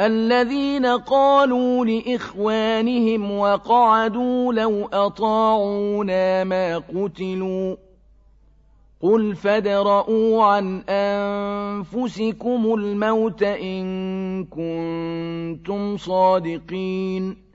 الذين قالوا لإخوانهم وقعدوا لو أطاعونا ما قتلوا قل فدرءوا عن أنفسكم الموت إن كنتم صادقين